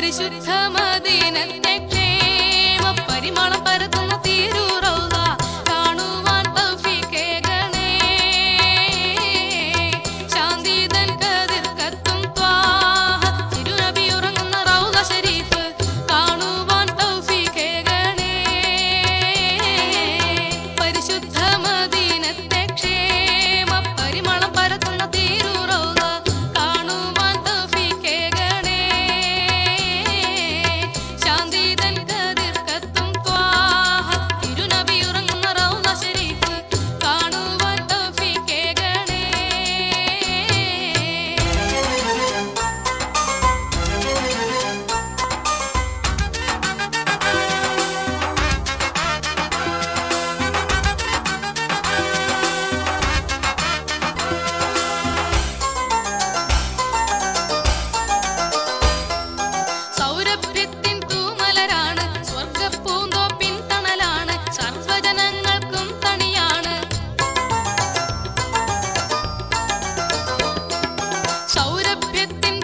परशुद्धमा bit